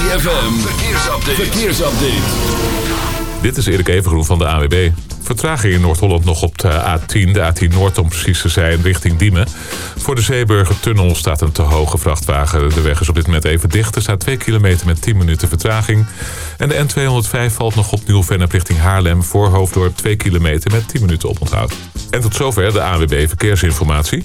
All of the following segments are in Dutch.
ZFM, verkeersupdate. verkeersupdate. Dit is Erik Evengroen van de AWB. Vertraging in Noord-Holland nog op de A10, de A10 Noord om precies te zijn, richting Diemen. Voor de Zeeburger-tunnel staat een te hoge vrachtwagen. De weg is op dit moment even dicht. Er staat 2 kilometer met 10 minuten vertraging. En de N205 valt nog op Nieuw-Vennep richting Haarlem... voor Hoofddorp 2 kilometer met 10 minuten oponthoud. En tot zover de AWB Verkeersinformatie.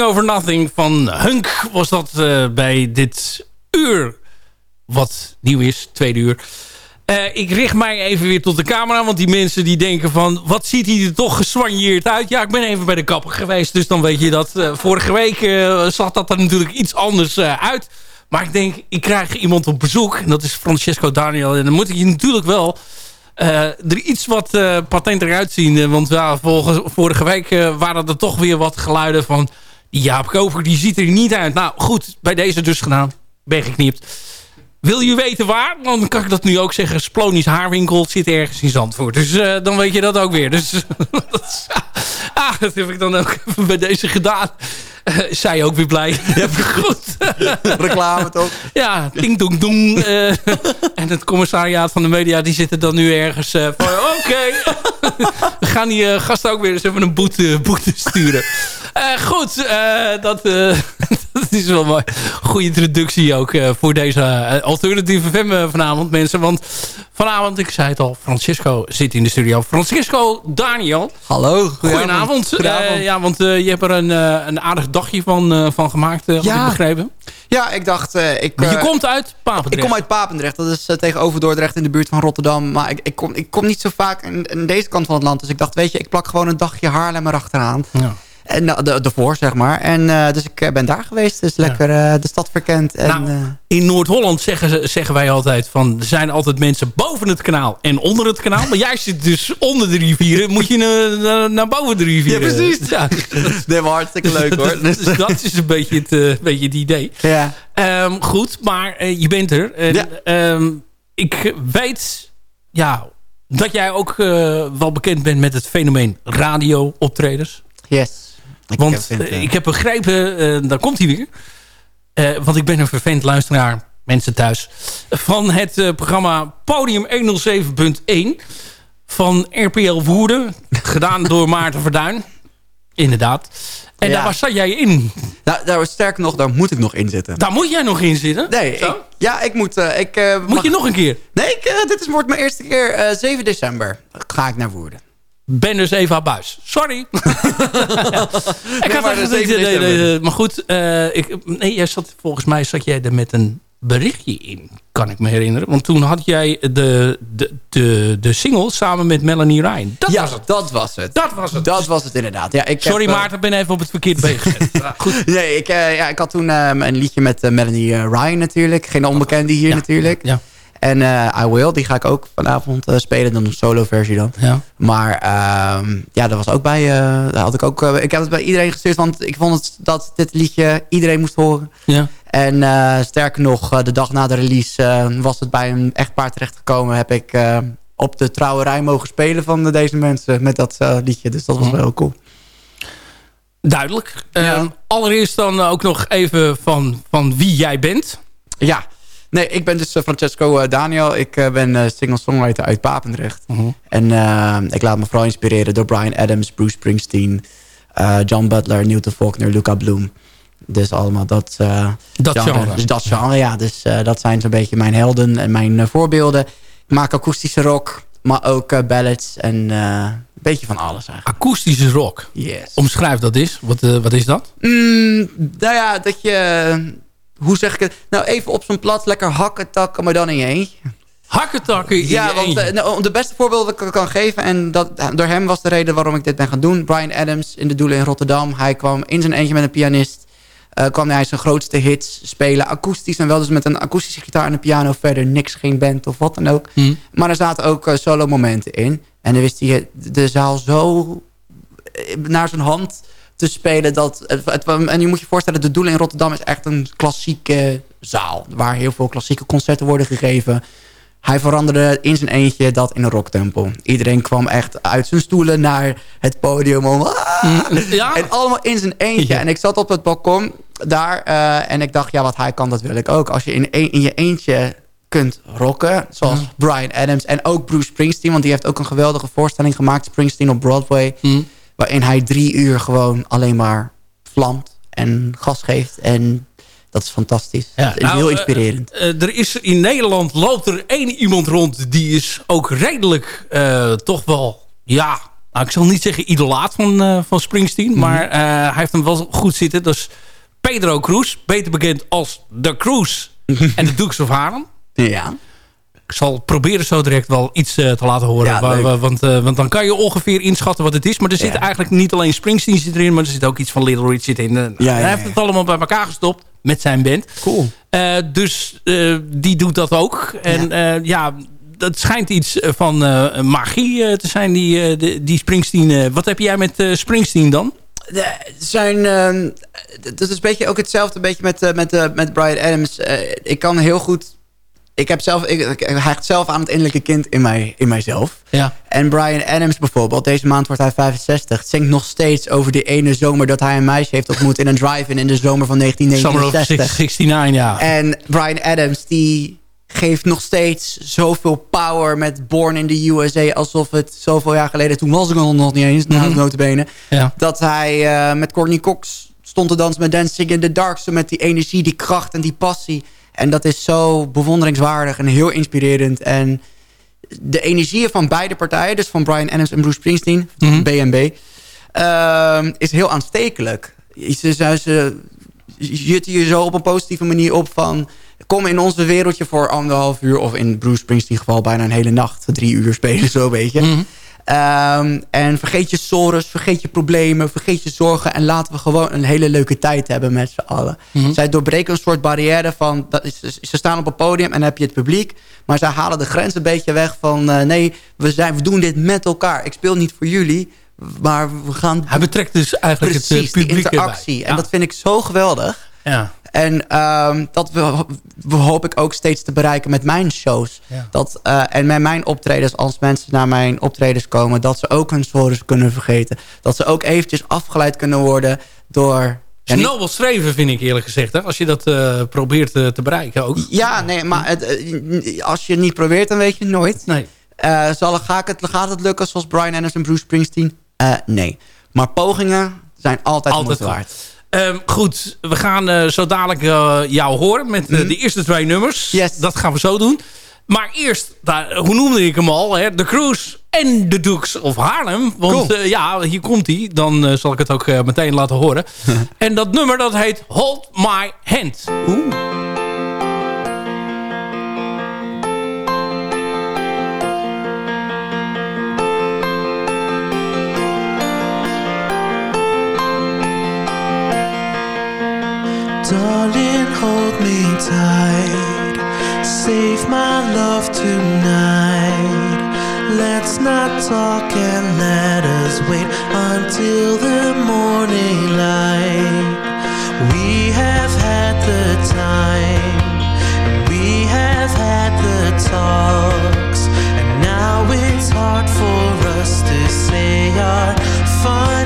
Over Nothing van Hunk was dat eh, bij dit uur. Wat nieuw is, tweede uur. Eh, ik richt mij even weer tot de camera. Want die mensen die denken van... Wat ziet hij er toch geswanjeerd uit? Ja, ik ben even bij de kapper geweest. Dus dan weet je dat. Eh, vorige week zag dat er natuurlijk iets anders uit. Maar ik denk, ik krijg iemand op bezoek. En dat is Francesco Daniel. En dan moet ik je natuurlijk wel... er iets wat eh, patenter uitzien. Want ja, volgens, vorige week waren er toch weer wat geluiden van... Jaap Kover, die ziet er niet uit. Nou goed, bij deze dus gedaan. Ben geknipt. Wil je weten waar? Dan kan ik dat nu ook zeggen. Splonisch haarwinkel zit ergens in Zandvoort. Dus eh, dan weet je dat ook weer. Dus dat, is- ah, dat heb ik dan ook bij deze gedaan. Eh, zij ook weer blij. Ja, goed. Reclame toch? Ja, ding dong dong. eh, en het commissariaat van de media die zitten dan nu ergens eh, van... Oké, gaan die gasten ook weer eens even een boete, boete sturen. Eh, goed, eh, dat, eh, dat is wel mooi. Goede introductie ook voor deze alternatieve FM vanavond, mensen. Want vanavond, ik zei het al, Francisco zit in de studio. Francisco Daniel. Hallo, Goedenavond. Goedenavond. Eh, ja, want eh, je hebt er een, eh, een aardig dagje van, eh, van gemaakt, eh, had Ja. ik begrepen. Ja, ik dacht... eh, ik, Maar je komt uit Papendrecht. ik kom uit Papendrecht, dat is tegenover Dordrecht in de buurt van Rotterdam. Maar ik, ik, kom, ik kom niet zo vaak in deze kant van het land. Dus ik dacht, weet je, ik plak gewoon een dagje Haarlem erachteraan. Ja. En uh, de, ervoor, zeg maar. En uh, dus ik uh, ben daar geweest. Dus lekker uh, de stad verkend. En, nou, in Noord-Holland zeggen, ze, zeggen wij altijd van... er zijn altijd mensen boven het kanaal en onder het kanaal. Maar jij zit dus onder de rivieren. Moet je naar, naar boven de rivieren. Ja, precies. Ja. nee, maar hartstikke leuk hoor. dus dat is een beetje het, uh, beetje het idee. Ja. Um, goed, maar je bent er. En, ja. um, ik weet ja, dat jij ook wel bekend bent met het fenomeen radio-optreders. Yes. Ik want heb uh, ik heb begrepen, uh, daar komt hij weer. Want ik ben een vervent luisteraar, mensen thuis. Van het programma Podium 107.1 van RPL Woerden. gedaan door Maarten Verduin. Inderdaad. En ja. daar zat jij in. Nou, daar, sterker nog, daar moet ik nog in zitten. Daar moet jij nog in zitten? Nee. Ik, ja, ik moet... Uh, ik, uh, moet mag... je nog een keer? Nee, ik, uh, dit is, wordt mijn eerste keer. 7 december ga ik naar Woerden. Ben dus Eva Buis. Sorry. ja. Ik had maar, niet, nee, nee, maar goed, uh, ik, nee, jij zat, volgens mij zat jij er met een berichtje in, kan ik me herinneren. Want toen had jij de, de, de, de single samen met Melanie Ryan. Dat ja, was het. dat was het. Dat was het. Dat was het inderdaad. Ja, ik Sorry heb, Maarten, ik ben even op het verkeerde been gezet. goed. Nee, ik, uh, ja, ik had toen uh, een liedje met Melanie Ryan natuurlijk. Geen onbekende hier ja. natuurlijk. Ja. En uh, I Will, die ga ik ook vanavond uh, spelen. Dan een solo versie dan. Ja. Maar uh, ja, dat was ook bij... Uh, daar had ik, ook, ik heb het bij iedereen gestuurd. Want ik vond het, dat dit liedje iedereen moest horen. Ja. En sterker nog, de dag na de release was het bij een echtpaar terechtgekomen. Heb ik op de trouwerij mogen spelen van deze mensen met dat liedje. Dus dat was wel heel cool. Duidelijk. Ja. allereerst dan ook nog even van, van wie jij bent. Ja, Nee, ik ben dus uh, Francesco uh, Daniel. Ik uh, ben singer-songwriter uit Papendrecht. Mhm. Uh -huh. En ik laat me vooral inspireren door Brian Adams, Bruce Springsteen... John Butler, Newton Faulkner, Luca Bloom. Dus allemaal dat, dat genre. genre. Dus dat genre, ja. Dus dat zijn zo'n beetje mijn helden en mijn voorbeelden. Ik maak akoestische rock, maar ook ballads en een beetje van alles eigenlijk. Akoestische rock? Yes. Omschrijf dat eens. Wat, wat is dat? Mm, nou ja, dat je hoe zeg ik het? Nou, even op zijn plat, lekker hakken, takken, maar dan in je eentje. Hakken, takken in ja, je want eentje. nou, de beste voorbeeld dat ik kan geven... en dat, door hem was de reden waarom ik dit ben gaan doen. Brian Adams in de Doelen in Rotterdam. Hij kwam in zijn eentje met een pianist. Uh, kwam hij zijn grootste hits spelen. Akoestisch en wel dus met een akoestische gitaar en een piano verder. Niks, geen band of wat dan ook. Hmm. Maar er zaten ook uh, solo momenten in. En dan wist hij de zaal zo naar zijn hand te spelen. Dat, het, het, en je moet je voorstellen, de Doelen in Rotterdam is echt een klassieke zaal. Waar heel veel klassieke concerten worden gegeven. Hij veranderde in zijn eentje dat in een rocktempel. Iedereen kwam echt uit zijn stoelen naar het podium. Om, ah! ja? En allemaal in zijn eentje. Ja. En ik zat op het balkon daar. Uh, en ik dacht, ja, wat hij kan, dat wil ik ook. Als je in, een, in je eentje kunt rocken. Zoals Ja. Brian Adams en ook Bruce Springsteen. Want die heeft ook een geweldige voorstelling gemaakt. Springsteen op Broadway. Hmm. Waarin hij drie uur gewoon alleen maar vlamt en gas geeft. En dat is fantastisch. Ja, is nou, heel eh, inspirerend. Uh, er is in Nederland loopt er één iemand rond die is ook redelijk uh, toch wel ja nou, ik zal niet zeggen idolaat van, van Springsteen Mhm. mm -hmm. maar hij heeft hem wel goed zitten dat is Pedro Cruz beter bekend als The Cruz en de Dukes of Haarlem ja ik zal proberen zo direct wel iets uh, te laten horen. Ja, waar, want, uh, want dan kan je ongeveer inschatten wat het is. Maar er zit Ja. eigenlijk niet alleen Springsteen zit erin... maar er zit ook iets van Little Richard in. Ja, hij heeft het allemaal bij elkaar gestopt met zijn band. Cool. Uh, dus uh, die doet dat ook. En ja, uh, ja dat schijnt iets van uh, magie te zijn, die, die, die Springsteen. wat heb jij met Springsteen dan? De, zijn, uh, dat is een beetje ook hetzelfde een beetje met, uh, met, uh, met Brian Adams. ik kan heel goed... Ik heb zelf, ik, ik hecht zelf aan het innerlijke kind in, mij, in mijzelf. Ja. En Brian Adams bijvoorbeeld, deze maand wordt hij 65... zingt nog steeds over die ene zomer dat hij een meisje heeft ontmoet... in een drive-in in de zomer van Summer of 1969. 69, ja. En Brian Adams, die geeft nog steeds zoveel power met Born in the USA... alsof het zoveel jaar geleden... toen was ik nog niet eens, nou, notabene... Ja. dat hij eh, met Courtney Cox stond te dansen met Dancing in the Dark... zo met die energie, die kracht en die passie. En dat is zo bewonderingswaardig en heel inspirerend. En de energieën van beide partijen... dus van Brian Adams en Bruce Springsteen, Mhm. BNB... ehm, is heel aanstekelijk. Ze, ze, ze jutten je zo op een positieve manier op van... kom in onze wereldje voor anderhalf uur... of in Bruce Springsteen geval bijna een hele nacht... drie uur spelen, zo weet je. Mhm. Ehm, en vergeet je sores, vergeet je problemen, vergeet je zorgen... en laten we gewoon een hele leuke tijd hebben met z'n allen. Mhm. Zij doorbreken een soort barrière van... Dat is, ze staan op een podium en dan heb je het publiek... maar zij halen de grens een beetje weg van... eh, nee, we, zijn, we doen dit met elkaar. Ik speel niet voor jullie, maar we gaan... Hij betrekt dus eigenlijk het Precies, eh, die publiek interactie. erbij. En dat vind ik zo geweldig. ja. En ehm, dat we, we hoop ik ook steeds te bereiken met mijn shows. Ja. Dat, eh, en met mijn optredens, als mensen naar mijn optredens komen... dat ze ook hun sores kunnen vergeten. Dat ze ook eventjes afgeleid kunnen worden door... Ja, is nobel streven, vind ik eerlijk gezegd. Hè? Als je dat eh, probeert eh, te bereiken ook. ja, nee, maar het, als je het niet probeert, dan weet je het nooit. Nee. Zal, ga ik het, gaat het lukken zoals Brian Adams en Bruce Springsteen? Nee. Maar pogingen zijn altijd, Altijd waard. Ehm, goed, we gaan eh, zo dadelijk eh, jou horen met eh, de eerste twee nummers. Mhm. Yes. Dat gaan we zo doen. Maar eerst, daar, hoe noemde ik hem al? Hè? The Cruise en de Dukes of Haarlem. Want Cool. ja, hier komt hij. Dan zal ik het ook meteen laten horen. en dat nummer dat heet Hold My Hand. Darling, hold me tight. Save my love tonight. Let's not talk and let us wait until the morning light. We have had the time, we have had the talks, and now it's hard for us to say our final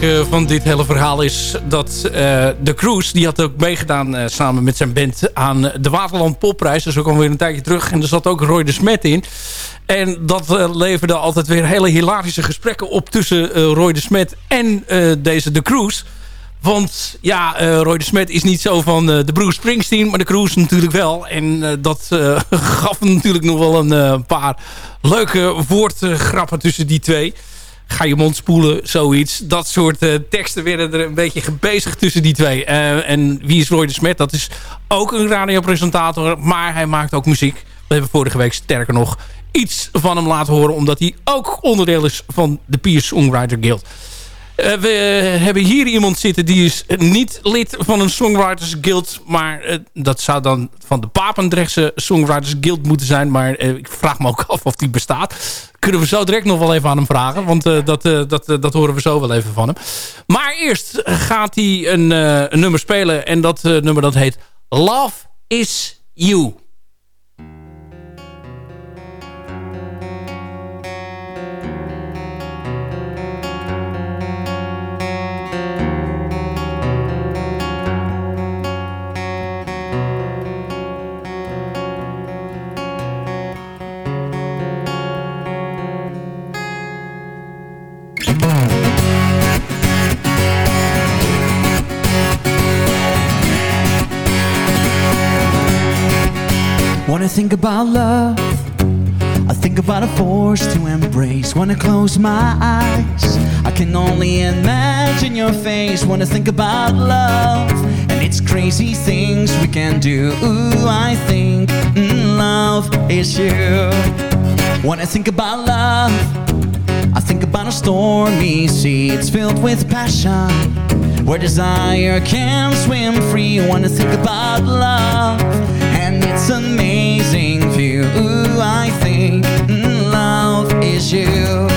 leuke van dit hele verhaal is dat eh, de Cruise... die had ook meegedaan eh, samen met zijn band aan de Waterland Popprijs. Is ook alweer een tijdje terug. En er zat ook Roy de Smet in. En dat eh, leverde altijd weer hele hilarische gesprekken op... tussen eh, Roy de Smet en eh, deze de Cruise... Want ja, eh, Roy de Smet is niet zo van eh, de Bruce Springsteen, maar de Cruise natuurlijk wel. En eh, dat eh, gaf natuurlijk nog wel een eh, paar leuke woordgrappen tussen die twee. Ga je mond spoelen, zoiets. Dat soort eh, teksten werden er een beetje gebezigd tussen die twee. Eh, en wie is Roy de Smet? Dat is ook een radiopresentator, maar hij maakt ook muziek. We hebben vorige week sterker nog iets van hem laten horen... omdat hij ook onderdeel is van de Peers Songwriter Guild. Eh, we hebben hier iemand zitten die is niet lid van een Songwriters Guild. Maar eh, dat zou dan van de Papendrechtse Songwriters Guild moeten zijn. Maar eh, ik vraag me ook af of die bestaat. Kunnen we zo direct nog wel even aan hem vragen. Want dat, dat, dat horen we zo wel even van hem. Maar eerst gaat hij een, een nummer spelen. En dat nummer dat heet Love is You. Think about love, I think about a force to embrace. When I close my eyes, I can only imagine your face. When I think about love and its crazy things we can do, Ooh, I think mm, love is you. When I think about love, I think about a stormy sea. It's filled with passion, where desire can swim free. When I think about love and its amazing view, Ooh, I think love is you.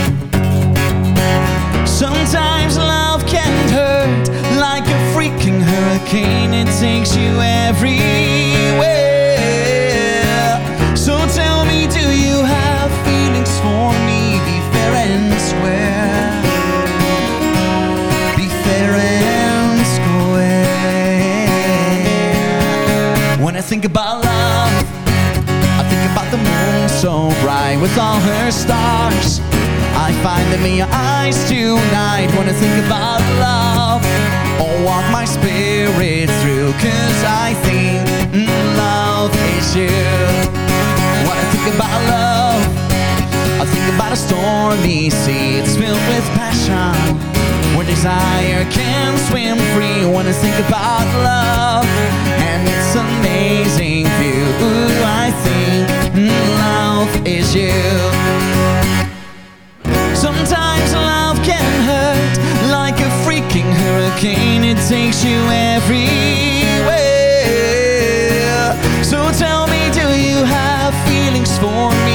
Sometimes love can hurt like a freaking hurricane. It takes you everywhere. So tell me, do you have feelings for me? Be fair and square. Be fair and square. When I think about with all her stars. I find them in your eyes tonight when I think about love. Oh, walk my spirit through, cause I think love is you. When I think about love, I think about a stormy sea. It's filled with passion, where desire can swim free. When I think about love and its amazing view, I think is you. Sometimes love can hurt like a freaking hurricane. It takes you everywhere. So tell me, do you have feelings for me?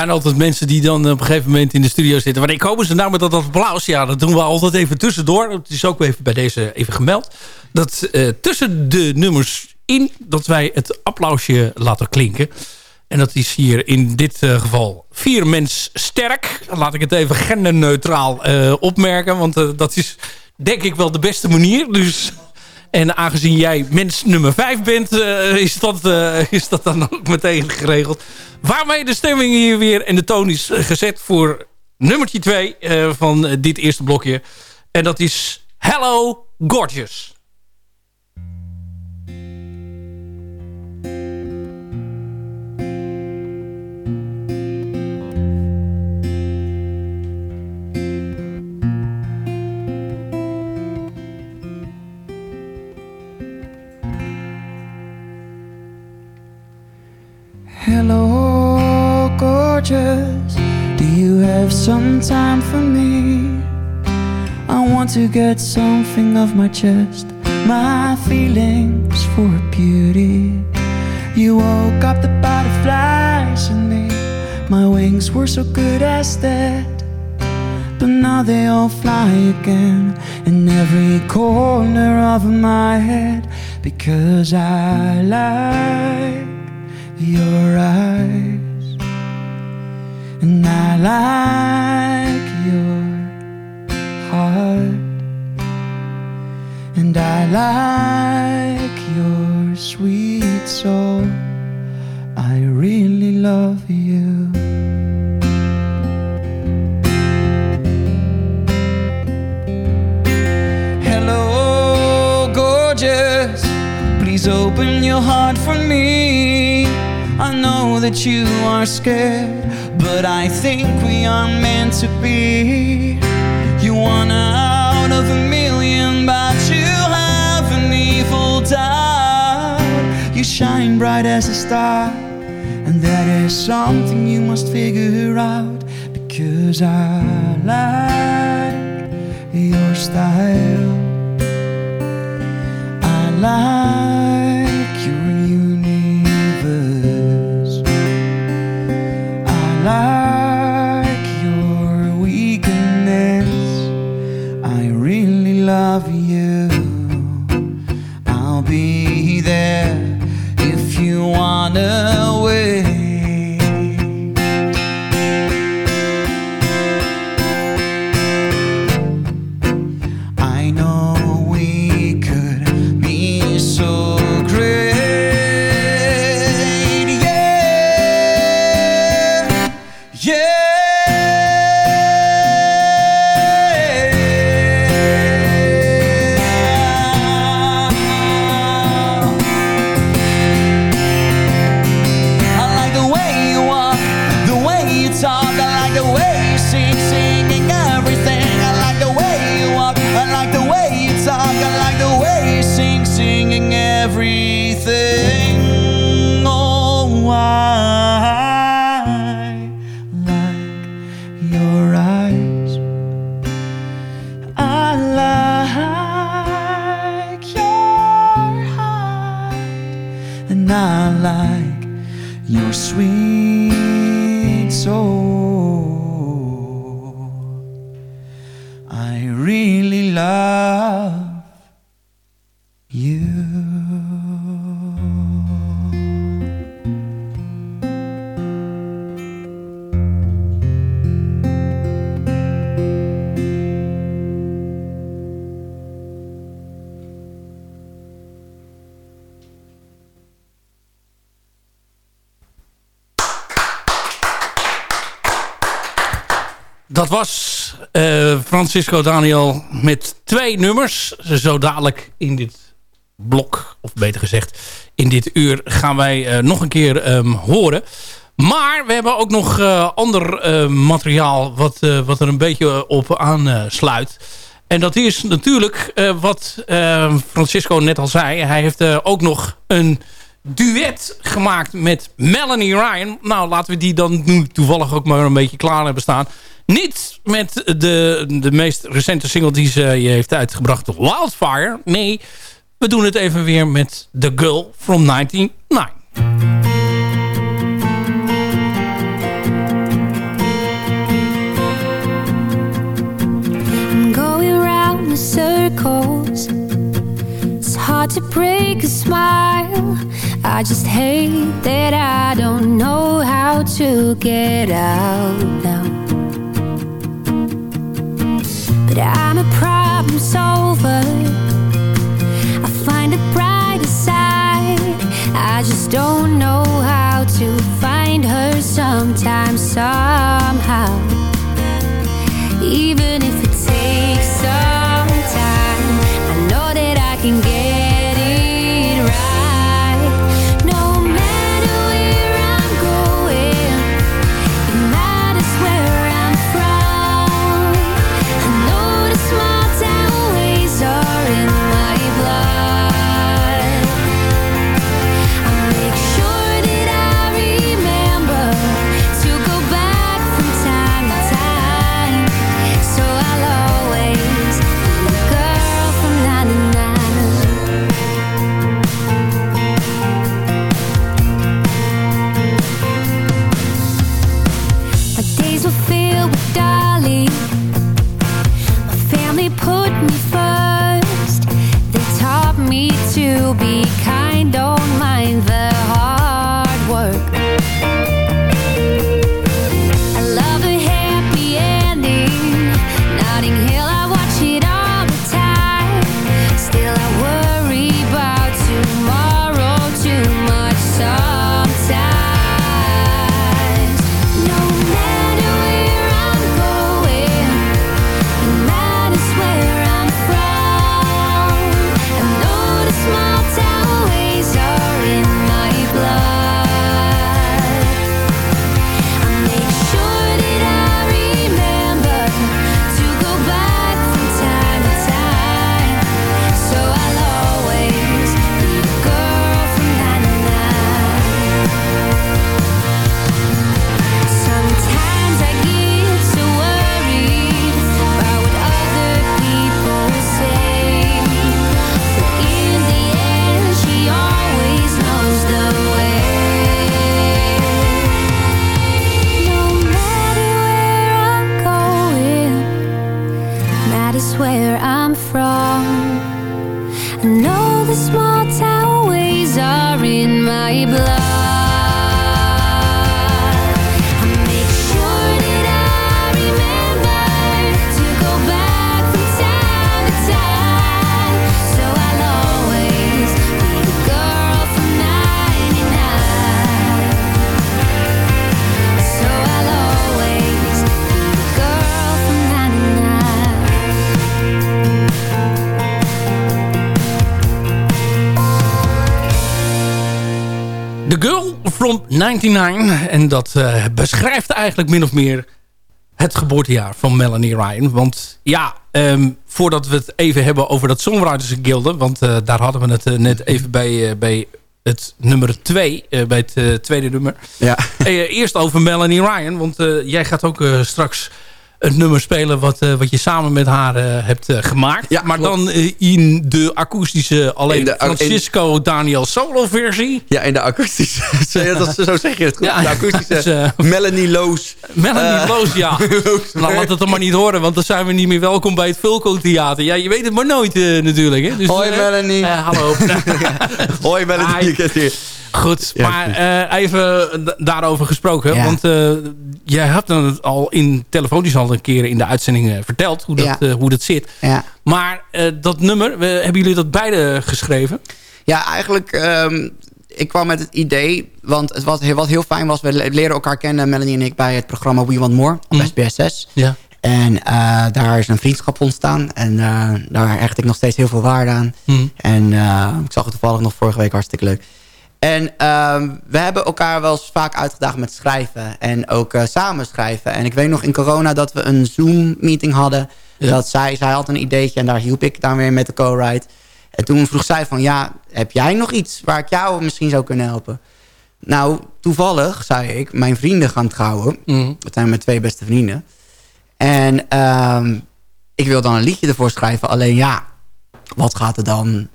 Zijn altijd mensen die dan op een gegeven moment in de studio zitten. Wanneer komen ze nou met dat applaus? Ja, dat doen we altijd even tussendoor. Het is ook even bij deze even gemeld. Dat eh, tussen de nummers in dat wij het applausje laten klinken. En dat is hier in dit eh, geval vier mens sterk. Laat ik het even genderneutraal eh, opmerken. Want dat is denk ik wel de beste manier. Dus, en aangezien jij mens nummer vijf bent, is, dat, is dat dan ook meteen geregeld. Waarmee de stemming hier weer en de toon is gezet voor nummertje twee eh, van dit eerste blokje. En dat is Hello Gorgeous. To get something off my chest. My feelings for beauty. You woke up the butterflies in me. My wings were so good as that. But now they all fly again in every corner of my head because I like your eyes, and I like and I like your sweet soul. I really love you. Hello, gorgeous. Please open your heart for me. I know that you are scared, but I think we are meant to be. You one out of a shine bright as a star, and that is something you must figure out. Because I like your style. I like your universe. I like Francisco Daniel met twee nummers. Zo dadelijk in dit blok, of beter gezegd in dit uur... gaan wij eh, nog een keer ehm, horen. Maar we hebben ook nog eh, ander eh, materiaal wat, wat er een beetje op aansluit. En dat is natuurlijk wat eh, Francisco net al zei. Hij heeft ook nog een duet gemaakt met Melanie Ryan. Nou, laten we die dan nu toevallig ook maar een beetje klaar hebben staan. Niet met de, de meest recente single die ze heeft uitgebracht, Wildfire. Nee, we doen het even weer met The Girl from 1999. I'm going round in circles. It's hard to break a smile. I just hate that I don't know how to get out now. I'm a problem solver. I find the brighter side. I just don't know how to find her sometimes, somehow. Even if it takes some time, I know that I can 你算 The Girl from 99. En dat eh, beschrijft eigenlijk min of meer het geboortejaar van Melanie Ryan. Want ja, ehm, voordat we het even hebben over dat Songwriters Guild... want eh, daar hadden we het eh, net even bij, bij het nummer 2, bij het tweede nummer. Ja. Eerst over Melanie Ryan, want jij gaat ook straks een nummer spelen... wat, eh, wat je samen met haar eh, hebt eh, gemaakt. Ja, maar klopt. dan in de akoestische, alleen de- in- Francisco Daniel solo versie. Ja, in de akoestische. Ja, dat zo zeg je het goed. Ja, de akoestische dus, Melanie Loos. Melanie Loos, ja. nou, laat het dan maar niet horen, want dan zijn we niet meer welkom bij het Vulco Theater. Ja, je weet het maar nooit natuurlijk. Hè? Dus, Hoi Melanie. hallo. Hoi Melanie. Hi. Goed, Ja, maar eh, even daarover gesproken. Ja. Want eh, jij hebt het al in telefonisch al een keer in de uitzending eh, verteld. Hoe dat, Ja. eh, hoe dat zit. Ja. Maar eh, dat nummer, we- hebben jullie dat beide geschreven? Ja, eigenlijk, ehm, ik kwam met het idee, want het was, wat heel fijn was, we le- leren elkaar kennen, Melanie en ik, bij het programma We Want More op Mhm. SBSS. Ja. En eh, daar is een vriendschap ontstaan en eh, daar hecht ik nog steeds heel veel waarde aan. Mhm. En eh, ik zag het toevallig nog vorige week hartstikke leuk. En ehm, we hebben elkaar wel eens vaak uitgedaagd met schrijven. En ook eh, samen schrijven. En ik weet nog in corona dat we een Zoom-meeting hadden. Ja. Dat zij, zij had een ideetje en daar hielp ik dan weer met de co-write. En toen vroeg zij van, ja, heb jij nog iets waar ik jou misschien zou kunnen helpen? Nou, toevallig, zei ik, mijn vrienden gaan trouwen. Mhm. Dat zijn mijn twee beste vrienden. En ehm, ik wil dan een liedje ervoor schrijven. Alleen ja, wat gaat er dan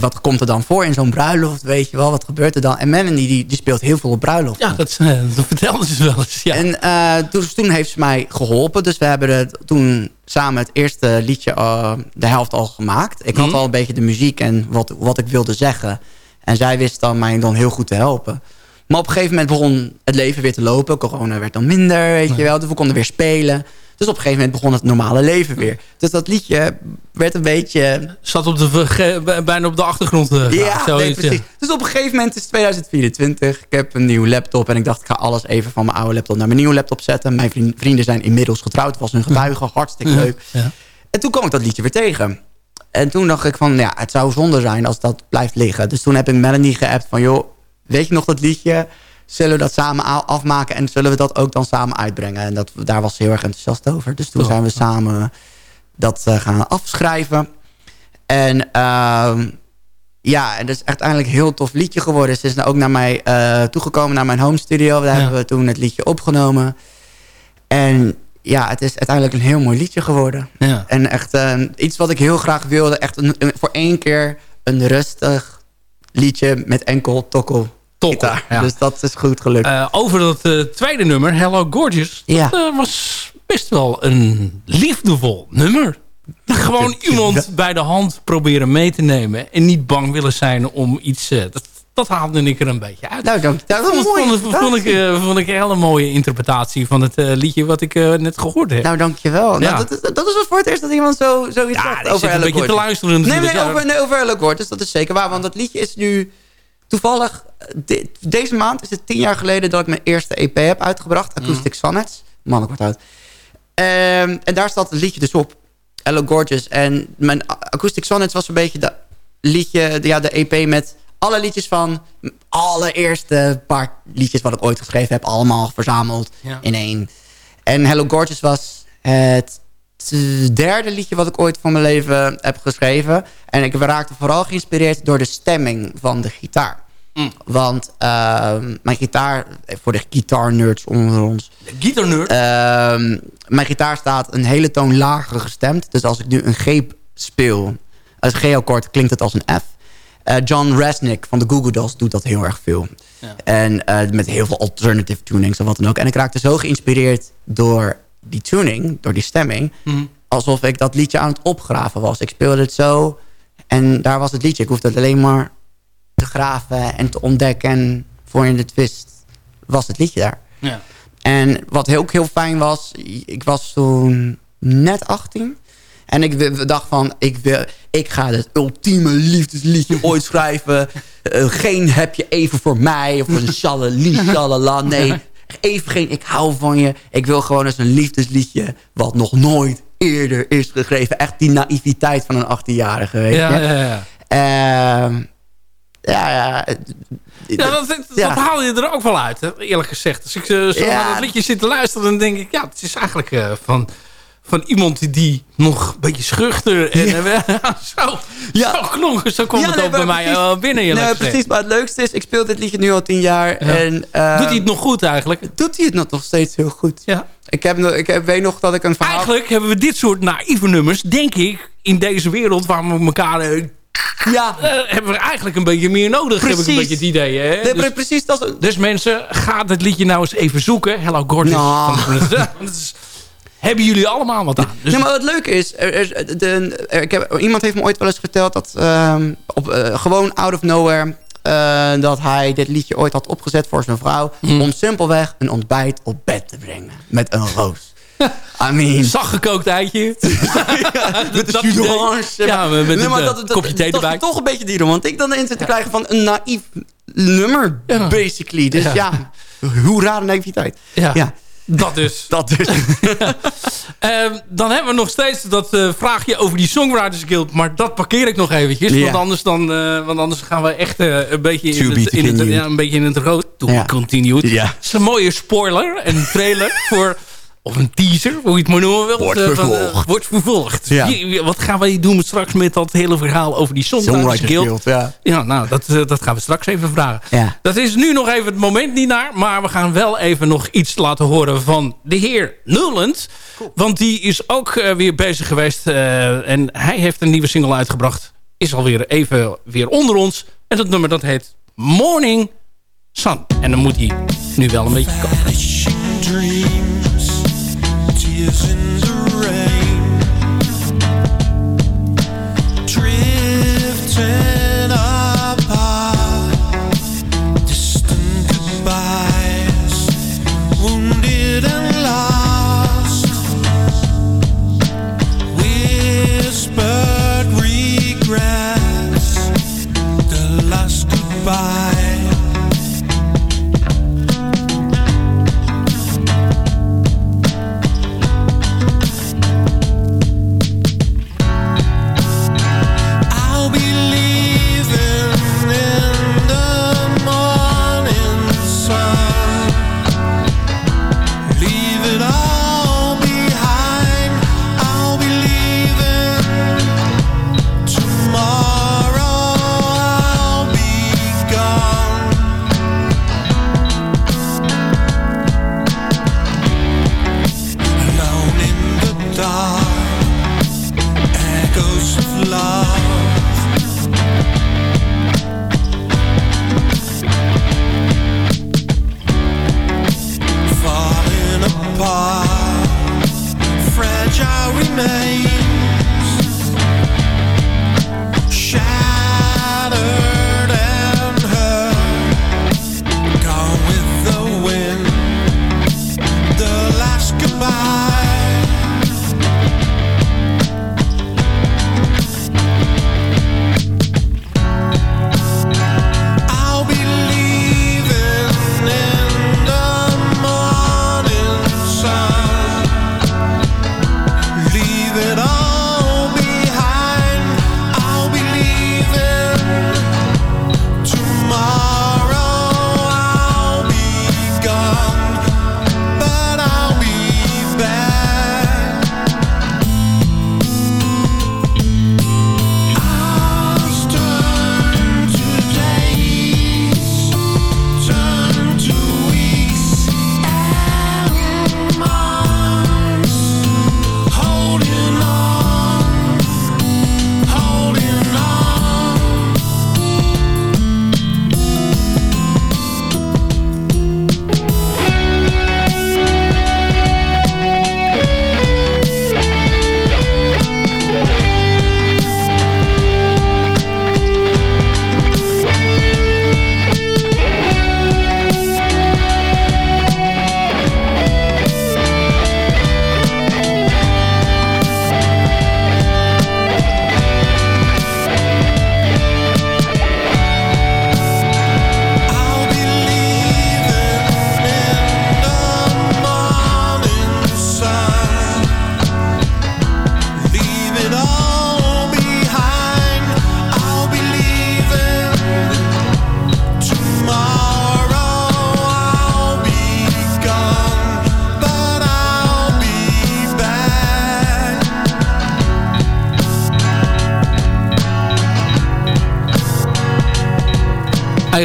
wat komt er dan voor in zo'n bruiloft, weet je wel? Wat gebeurt er dan? En Melanie, die, die speelt heel veel op bruiloft. Ja, dat, eh, dat vertelde ze wel eens. Ja. En eh, toen, toen heeft ze mij geholpen. Dus we hebben het toen samen het eerste liedje, eh, de helft al gemaakt. Ik had Mhm. al een beetje de muziek en wat, wat ik wilde zeggen. En zij wist dan mij dan heel goed te helpen. Maar op een gegeven moment begon het leven weer te lopen. Corona werd dan minder, weet je wel. Dus we konden weer spelen. Dus op een gegeven moment begon het normale leven weer. Dus dat liedje werd een beetje... Zat op de, bijna op de achtergrond. eh, Ja, graag, nee, precies. Dus op een gegeven moment is het 2024. Ik heb een nieuwe laptop en ik dacht ik ga alles even van mijn oude laptop naar mijn nieuwe laptop zetten. Mijn vrien- vrienden zijn inmiddels getrouwd. was hun getuige, hartstikke leuk. Ja. En toen kwam ik dat liedje weer tegen. En toen dacht ik van, ja, het zou zonde zijn als dat blijft liggen. Dus toen heb ik Melanie geappt van, joh, weet je nog dat liedje? Zullen we dat samen afmaken en zullen we dat ook dan samen uitbrengen? En dat, daar was ze heel erg enthousiast over. Dus toen Oh. zijn we samen dat eh, gaan afschrijven. En ehm, ja, en dat is uiteindelijk een heel tof liedje geworden. Ze is nou ook naar mij eh, toegekomen, naar mijn home studio. Daar Ja. hebben we toen het liedje opgenomen. En ja, het is uiteindelijk een heel mooi liedje geworden. Ja. En echt eh, iets wat ik heel graag wilde. Echt een, een- voor één keer een rustig liedje met enkel tokkel Tokkel, gitaar. ja. Dus dat is goed gelukt. Eh, over dat eh, tweede nummer, Hello Gorgeous. Ja. Dat eh, was best wel een liefdevol nummer. Gewoon iemand bij de hand proberen mee te nemen. En niet bang willen zijn om iets... dat, dat haalde ik er een beetje uit. nou, dank dat vond, mooi. vond, vond ik, vond ik een hele mooie interpretatie van het liedje wat ik net gehoord heb. Nou, dankjewel. Ja. Nou, dat, is- dat is voor het eerst dat iemand zo, zoiets ja, zegt over een beetje te luisteren Nee, nee, over, nee, over Ella Gordon. Dus dat is zeker waar. Want dat liedje is nu toevallig... de- deze maand is het tien jaar geleden dat ik mijn eerste EP heb uitgebracht. Acoustic Sonnets. Man, ik word oud. Ehm, en daar staat het liedje dus op. Hello Gorgeous. En mijn Acoustic Sonnets was een beetje de liedje, de, ja, de EP met alle liedjes van allereerste paar liedjes wat ik ooit geschreven heb. Allemaal verzameld Ja. in één. En Hello Gorgeous was het derde liedje wat ik ooit van mijn leven heb geschreven. En ik raakte vooral geïnspireerd door de stemming van de gitaar. Mm. Want ehm, mijn gitaar, voor de gitaar-nerds onder ons... De Guitar Nerd. Ehm, mijn gitaar staat een hele toon lager gestemd. Dus als ik nu een G speel, als G-akkoord klinkt het als een F. Eh, John Resnick van de Google Dolls doet dat heel erg veel. Ja. En eh, met heel veel alternative tunings en wat dan ook. En ik raakte zo geïnspireerd door die tuning, door die stemming... Alsof ik dat liedje aan het opgraven was. Ik speelde het zo en daar was het liedje. Ik hoefde het alleen maar te graven en te ontdekken. En voor je het wist, was het liedje daar. Ja. En wat heel, ook heel fijn was, ik was toen net 18. En ik dacht van, ik, wil, ik ga het ultieme liefdesliedje ooit schrijven. Eh, geen heb je even voor mij. Of een shalali, shalala. Nee, even geen ik hou van je. Ik wil gewoon eens een liefdesliedje wat nog nooit eerder is geschreven. Echt die naïviteit van een 18-jarige, weet je. Ja, ja, ja. Ehm, ja, ja. Ja, dat, dat, Ja. dat haal je er ook wel uit, hè, eerlijk gezegd. Als ik eh, zo Ja. naar dat liedje zit te luisteren, dan denk ik... ja, het is eigenlijk eh, van, van iemand die nog een beetje schuchter... en eh, zo, Ja. zo klonk, zo kwam Ja, het nee, ook bij mij eh, binnen, Nee, gezegd. precies. Maar het leukste is, ik speel dit liedje nu al tien jaar. En, eh, Doet hij het nog goed eigenlijk? doet hij het nog steeds heel goed. Ja. Ik, heb, ik heb, weet nog dat ik een verhaal... Eigenlijk hebben we dit soort naïeve nummers, denk ik... in deze wereld waar we elkaar... eh, Ja, hebben we eigenlijk een beetje meer nodig, heb ik een beetje het idee. Hè? nee, Dus- precies. Dat is, Dus mensen, ga het liedje nou eens even zoeken. Hello Gorgeous. Nou. hebben jullie allemaal wat aan. Dus Nee, maar het leuke is, er, er- de, er- ik heb, iemand heeft me ooit wel eens verteld dat ehm, op, eh, gewoon out of nowhere, eh, dat hij dit liedje ooit had opgezet voor zijn vrouw, Hmm. om simpelweg een ontbijt op bed te brengen met een roos. I mean, zacht gekookt eitje. met de jus. Ja, met Nee, een maar eh, dat- dat- kopje thee dat- erbij. Toch een beetje die romantiek dan in zit te krijgen van een naïef nummer, Ja. basically. Dus Ja. ja, hoe rare naïviteit. Ja, Ja, dat dus. dat dus. Ehm, dan hebben we nog steeds dat eh, vraagje over die Songwriters Guild. Maar dat parkeer ik nog eventjes. Ja. Want, anders dan, eh, want anders gaan we echt eh, een, beetje in To het, in het, ja, een beetje in het rood. To be Ja. continued. Ja. Het is een mooie spoiler. En trailer voor... Of een teaser, hoe je het maar noemen wilt. Wordt eh, van, eh, vervolgd. wordt vervolgd. Ja. Wat gaan wij doen straks met dat hele verhaal over die Songwriters, Guild? Guild, ja. Ja, nou, dat, eh, dat gaan we straks even vragen. Ja. Dat is nu nog even het moment niet naar. Maar we gaan wel even nog iets laten horen van de heer Newland. Want die is ook weer bezig geweest. eh, en hij heeft een nieuwe single uitgebracht. is alweer even weer onder ons. En dat nummer dat heet Morning Sun. En dan moet hij nu wel een beetje komen. Drifting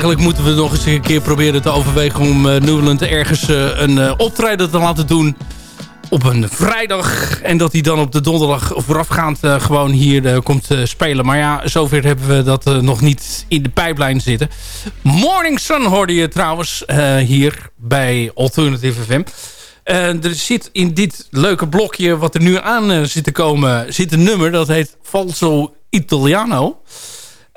Eigenlijk moeten we nog eens een keer proberen te overwegen... om eh, Newland ergens eh, een eh, optreden te laten doen op een vrijdag. En dat hij dan op de donderdag voorafgaand gewoon hier komt spelen. Maar ja, zover hebben we dat nog niet in de pijplijn zitten. Morning Sun hoorde je trouwens hier bij Alternative FM. Er zit in dit leuke blokje wat er nu aan zit te komen... zit een nummer dat heet Falso Italiano.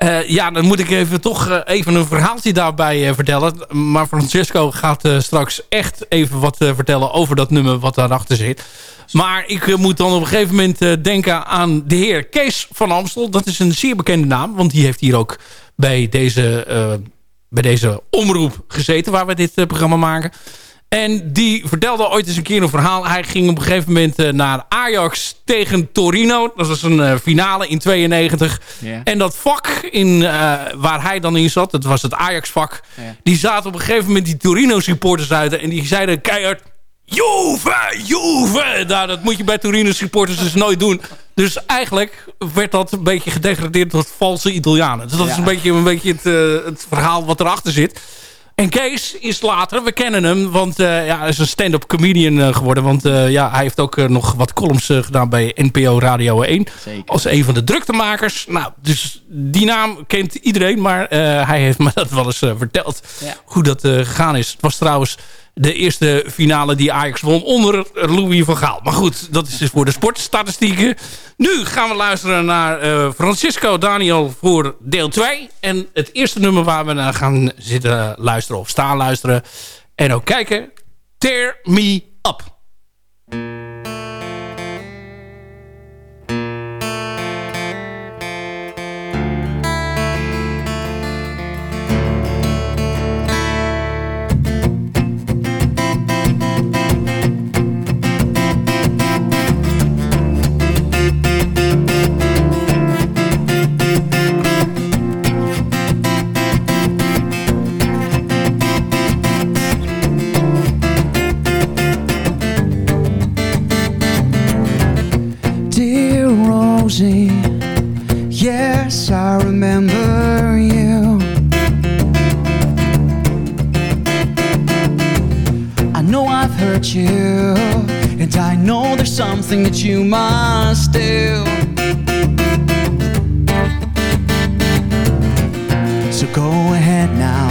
Eh, ja, dan moet ik even toch eh, even een verhaaltje daarbij eh, vertellen. Maar Francesco gaat straks echt even wat vertellen over dat nummer wat daarachter zit. Maar ik moet dan op een gegeven moment denken aan de heer Kees van Amstel. Dat is een zeer bekende naam, want die heeft hier ook bij deze, bij deze omroep gezeten... waar we dit programma maken. En die vertelde ooit eens een keer een verhaal. Hij ging op een gegeven moment eh, naar Ajax tegen Torino. Dat was een eh, finale in 92. Ja. En dat vak in, eh, waar hij dan in zat, dat was het Ajax-vak... Ja. die zaten op een gegeven moment die Torino-supporters uit... en die zeiden keihard... Juve, Juve! Nou, dat moet je bij Torino-supporters dus nooit doen. Dus eigenlijk werd dat een beetje gedegradeerd tot valse Italianen. Dus dat is een beetje, een beetje het, het verhaal wat erachter zit. En Kees is later, we kennen hem, want eh, ja, hij is een stand-up comedian eh, geworden. Want eh, ja, hij heeft ook nog wat columns gedaan bij NPO Radio 1. Zeker. Als een van de druktemakers. Nou, dus die naam kent iedereen, maar hij heeft me dat wel eens verteld. Ja. Hoe dat gegaan is. Het was trouwens de eerste finale die Ajax won onder Louis van Gaal. Maar goed, dat is dus voor de sportstatistieken. Nu gaan we luisteren naar eh, Francisco Daniel voor deel 2. En het eerste nummer waar we naar gaan zitten luisteren of staan luisteren. En ook kijken. Tear Me Up. Rosie, yes, I remember you. I know I've hurt you, and I know there's something that you must do. So go ahead now,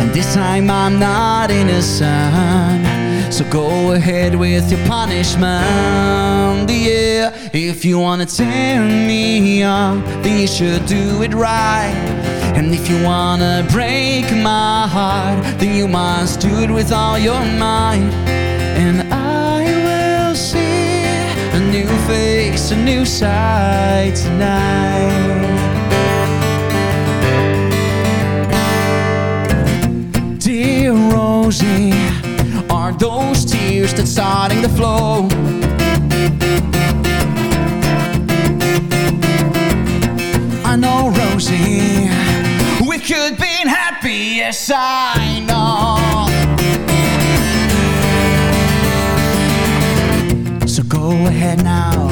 and this time I'm not innocent. So go ahead with your punishment, yeah. If you wanna tear me up, then you should do it right. And if you wanna break my heart, then you must do it with all your might. And I will see a new face, a new side tonight. Dear Rosie, are those tears that's starting to flow? I know, Rosie, we could be happy, yes, I know. So go ahead now,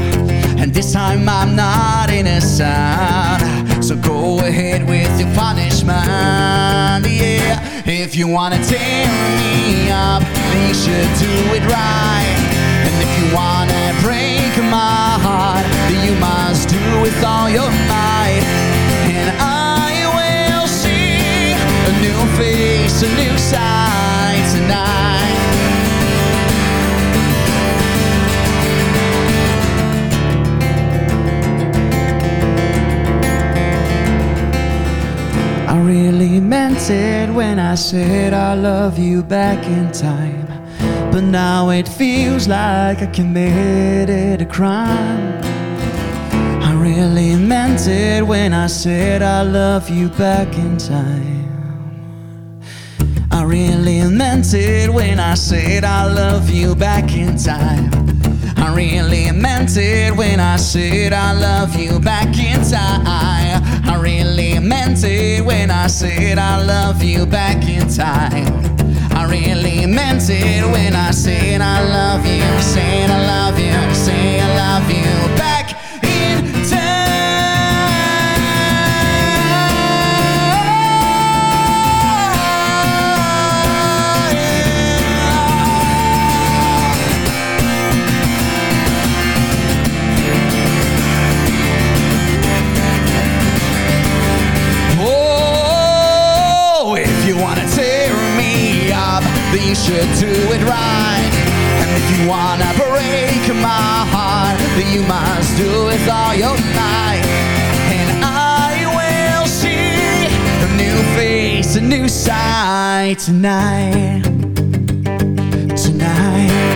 and this time I'm not innocent. So go ahead with your punishment, yeah. If you wanna tear me up, you should do it right. And if you wanna break my heart, you must do it with all your might. And I will see a new face, a new side really meant it when I said I love you back in time. But now it feels like I committed a crime. I really meant it when I said I love you back in time. I really meant it when I said I love you back in time. I really meant it when I said I love you back in time. I really meant it when I said I love you back in time. I really meant it when I said I love you, said I love you, say should do it right. And if you wanna break my heart, then you must do it with all your might. And I will see a new face, a new tonight. Tonight. Tonight.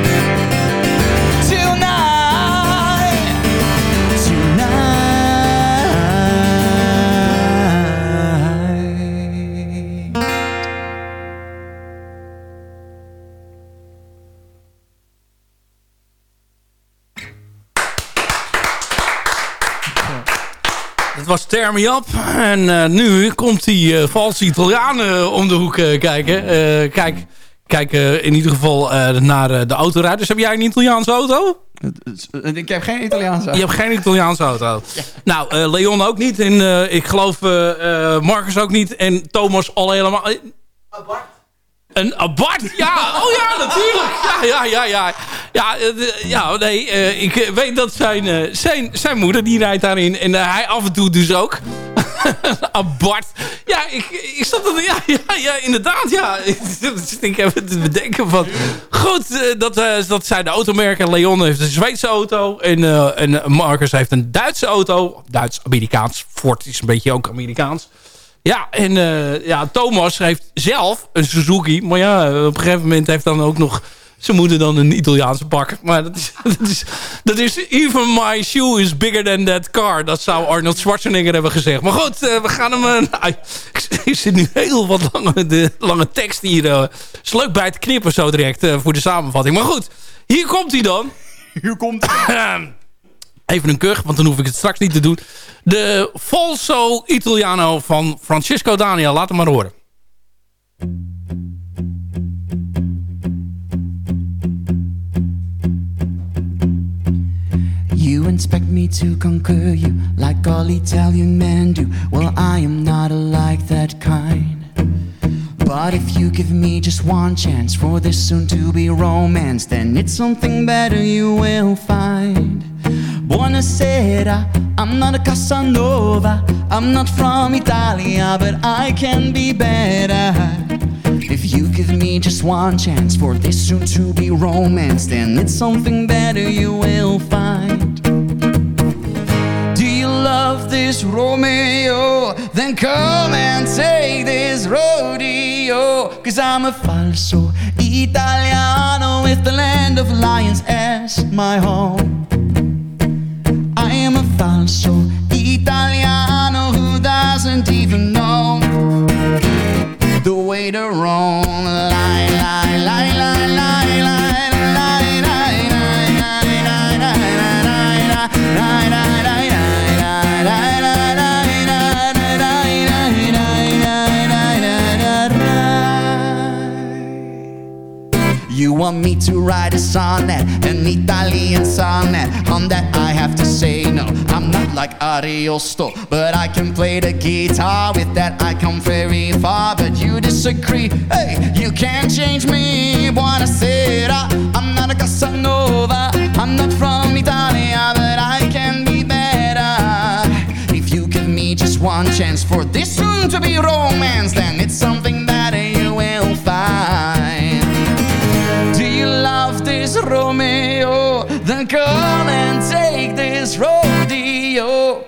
Was Tear Me Up. En eh, nu komt die eh valse Italiaan eh, om de hoek eh, kijken. Eh, kijk, kijk in ieder geval eh, naar de autorijders. Heb jij een Italiaanse auto? Ik heb geen Italiaanse. Je hebt geen Italiaanse auto. Nou, eh, Leon ook niet. En eh, ik geloof Marcus ook niet. En Thomas al helemaal... Een abart? Ja, oh ja, natuurlijk. Ja, ja, ja, ja. Ja, eh, ja nee, eh, ik eh, weet dat zijn, zijn, zijn moeder, die rijdt daarin. En hij af en toe dus ook. Abart. Ja, ik, ik zat er, ja, ja, ja, inderdaad, ja. Ik even te bedenken van... Goed, dat, dat zijn de automerken. Leon heeft een Zweedse auto. En, en Marcus heeft een Duitse auto. Duits-Amerikaans. Ford is een beetje ook Amerikaans. Ja, en eh, ja, Thomas heeft zelf een Suzuki. Maar ja, op een gegeven moment heeft dan ook nog zijn moeder dan een Italiaanse pak. Maar dat is, dat is, dat is even my shoe is bigger than that car. Dat zou Arnold Schwarzenegger hebben gezegd. Maar goed, eh, we gaan hem... nou, ik, zit nu heel wat lange, de, lange tekst hier. eh is leuk bij te knippen zo direct voor de samenvatting. Maar goed, hier komt hij dan. Hier komt Even een kuch, want dan hoef ik het straks niet te doen. De Falso Italiano van Francisco Daniel. Laat hem maar horen. You expect me to conquer you like all Italian men do. Well, I am not like that kind. But if you give me just one chance for this soon to be romance, then it's something better you will find. Buonasera, I'm not a Casanova. I'm not from Italia, but I can be better. If you give me just one chance for this soon to be romance, then it's something better you will find. Do you love this Romeo? Then come and take this rodeo. Cause I'm a falso Italiano with the land of lions as my home. Falso Italiano who doesn't even know the way to. Lie, lie, lie, lie, lie, lie, You want me to write a sonnet, an Italian sonnet? On that I have to say no. I'm not like Ariosto, but I can play the guitar. With that I come very far, but you disagree. Hey, you can't change me. Buonasera, I'm not a Casanova. I'm not from Italia, but I can be better. If you give me just one chance for this soon to be romance, then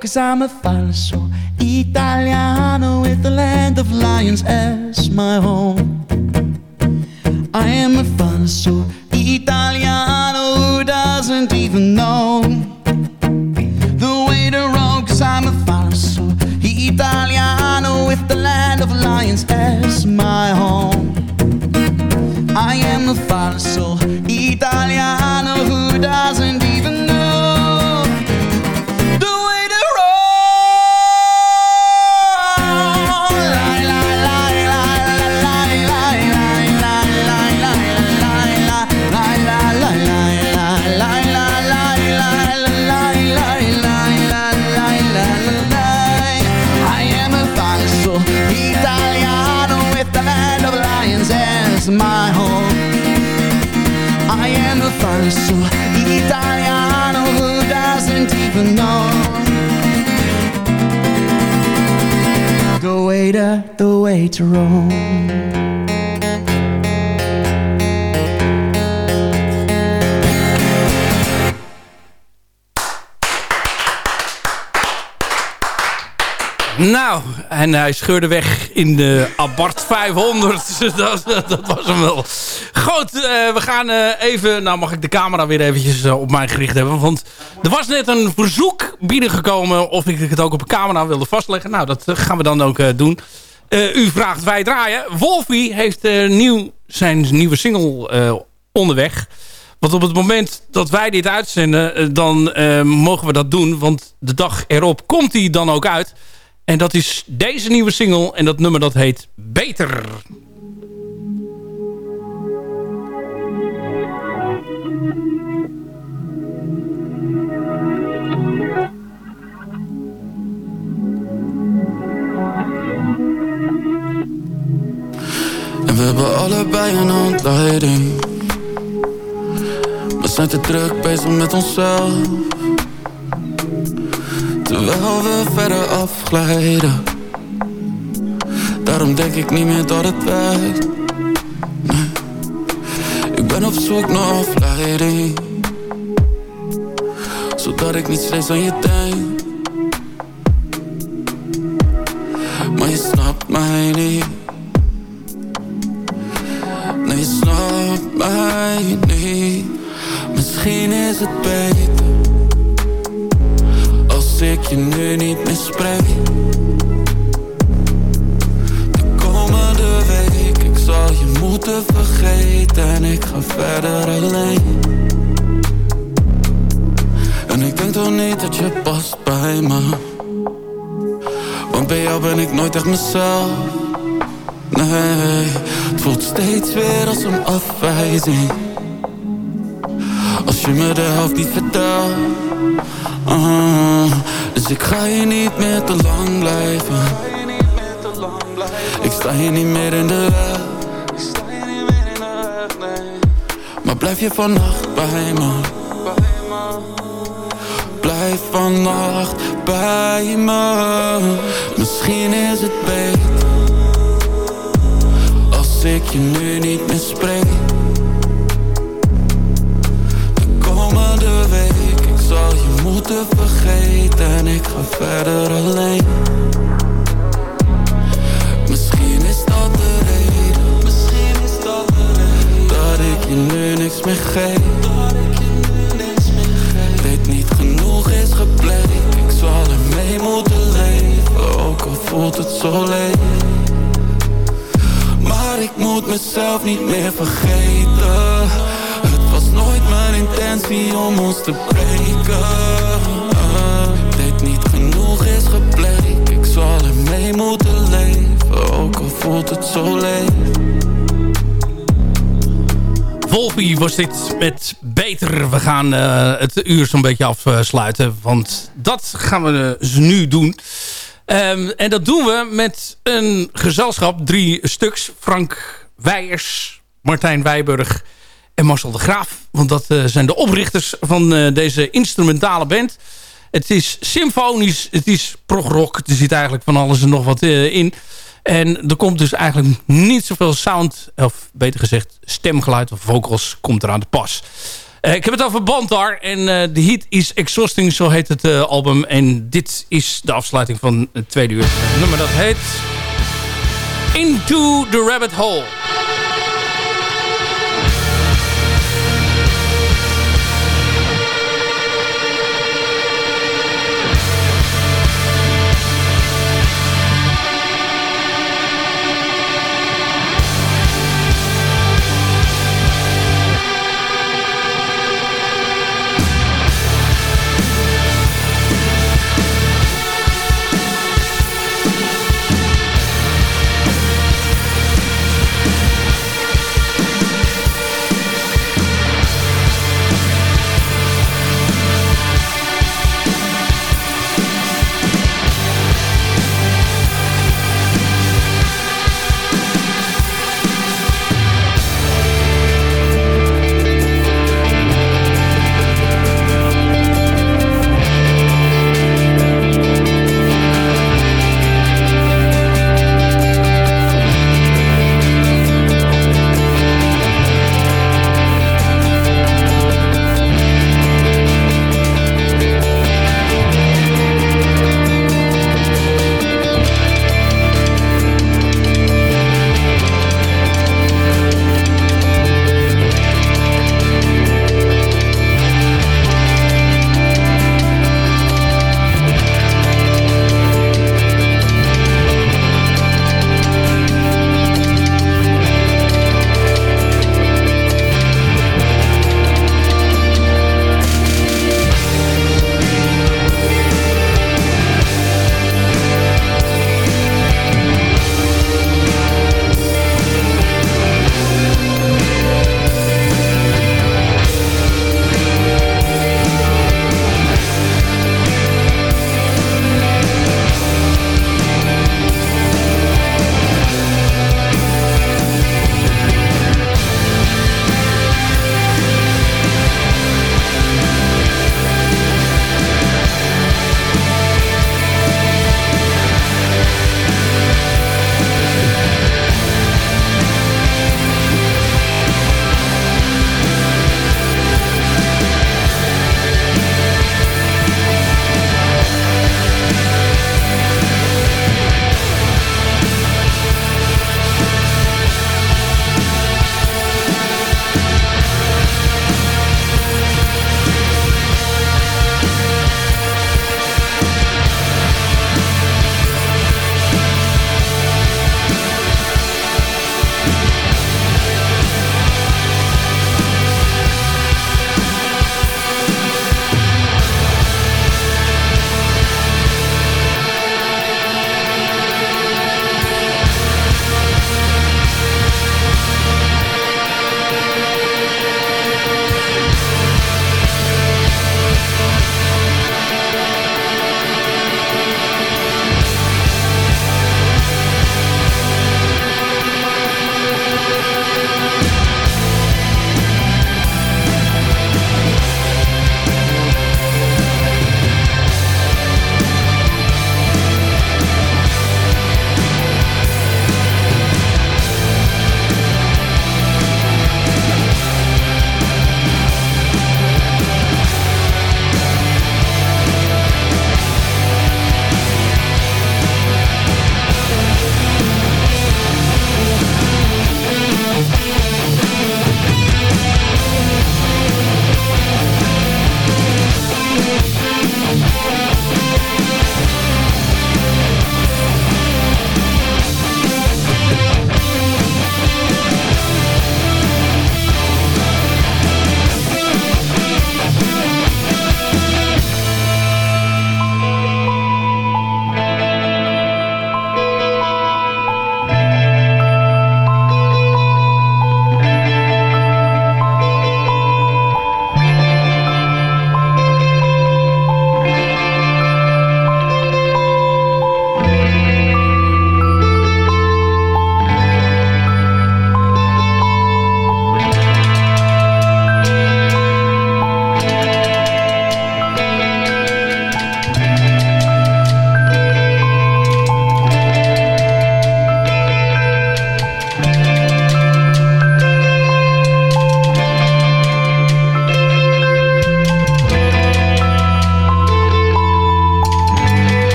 Cause I'm a falso Italiano with the land of lions as my home. I am a falso Italiano who doesn't even know the way to roam. Cause I'm a falso Italiano with the land of lions as my home. I am a falso to Rome. Nou, en hij scheurde weg in de Abart 500. dat, dat was hem wel. Goed, eh, we gaan eh, even... Nou mag ik de camera weer eventjes eh, op mij gericht hebben. Want er was net een verzoek binnengekomen... of ik het ook op de camera wilde vastleggen. Nou, dat gaan we dan ook doen. Eh, u vraagt, wij draaien. Wolfie heeft eh, nieuw, zijn nieuwe single eh, onderweg. Want op het moment dat wij dit uitzenden... dan mogen we dat doen. Want de dag erop komt hij dan ook uit... En dat is deze nieuwe single. En dat nummer dat heet Beter. We hebben allebei een handleiding. We zijn te druk bezig met onszelf. Terwijl we verder afglijden. Daarom denk ik niet meer dat het werkt. Ik ben op zoek naar afleiding. Zodat ik niet steeds aan je denk. Maar je snapt mij niet. Mij niet. Misschien is het beter als ik je nu niet meer spreek. De komende week, ik zal je moeten vergeten en ik ga verder alleen. En ik denk toch niet dat je past bij me. Want bij jou ben ik nooit echt mezelf. Het voelt steeds weer als een afwijzing. Als je me de helft niet vertelt. Ah, dus ik ga hier niet meer te lang blijven. Ik sta hier niet meer in de weg. Maar blijf je vannacht bij me. Blijf vannacht bij me. Misschien is het beter als ik je nu niet meer spreek. De komende week, ik zal je moeten vergeten en ik ga verder alleen. Misschien is dat de reden, misschien is dat de reden dat ik je nu niks meer geef. Weet niet genoeg is gebleken, ik zal ermee moeten leven, ook al voelt het zo leeg. Ik moet mezelf niet meer vergeten. Het was nooit mijn intentie om ons te breken. Weet niet genoeg is gebleken, ik zal ermee moeten leven, ook al voelt het zo leeg. Volpie was dit met Beter. We gaan eh, het uur zo'n beetje afsluiten. Want dat gaan we dus nu doen. Ehm, en dat doen we met een gezelschap. Drie stuks. Frank Weijers, Martijn Wijburg en Marcel de Graaf. Want dat eh, zijn de oprichters van eh, deze instrumentale band. Het is symfonisch, het is progrock. Er zit eigenlijk van alles en nog wat eh, in. En er komt dus eigenlijk niet zoveel sound, of beter gezegd stemgeluid of vocals, komt eraan de pas. Eh, ik heb het over Bantar en eh, de hit is Exhausting, zo heet het eh, album. En dit is de afsluiting van het tweede uur. Het nummer dat heet Into the Rabbit Hole.